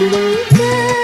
一个